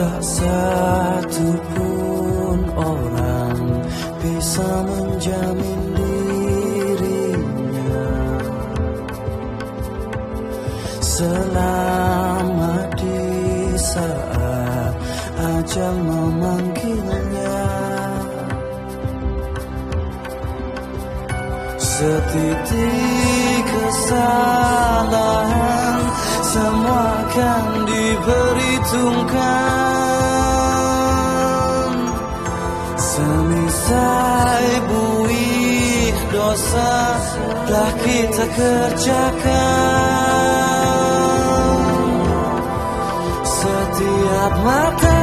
Tak satu pun orang bisa menjamin dirinya. Selama di saat ajal memanggilnya. Setitik kesalahan semua akan diperhitungkan Semisal buih dosa telah kita kerjakan. Setiap mata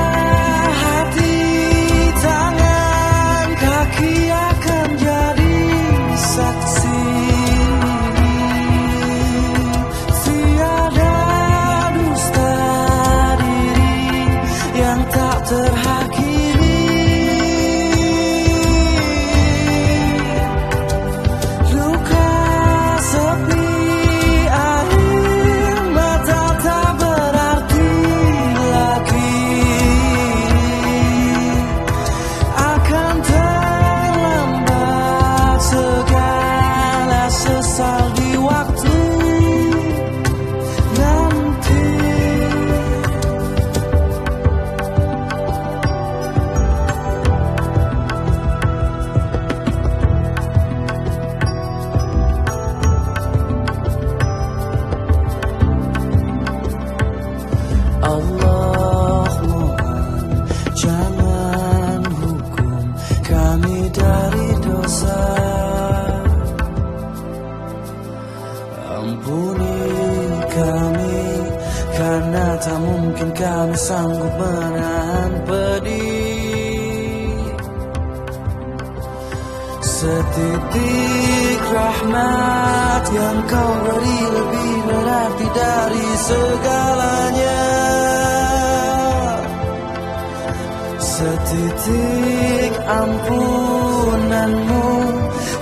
menahan pedih. Setitik rahmat yang kau beri lebih berarti dari segalanya. Setitik ampunanmu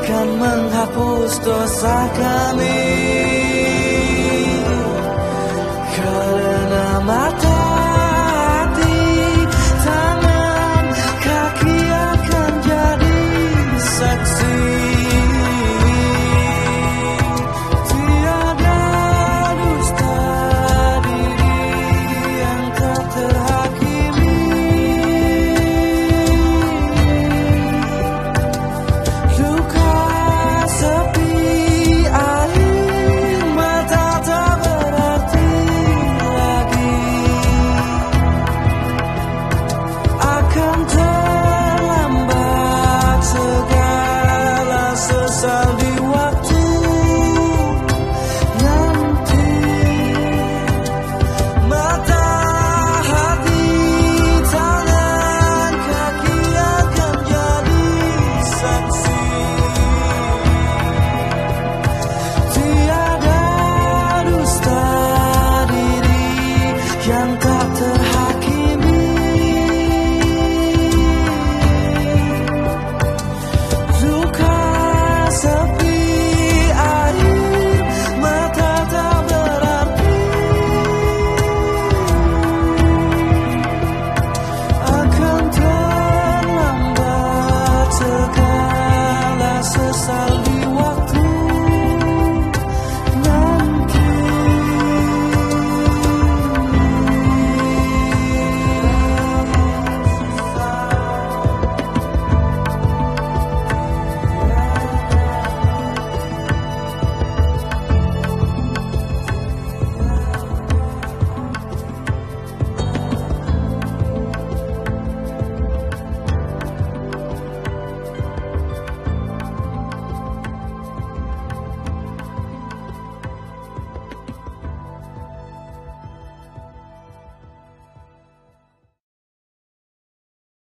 kan menghapus dosa kami. Karena mata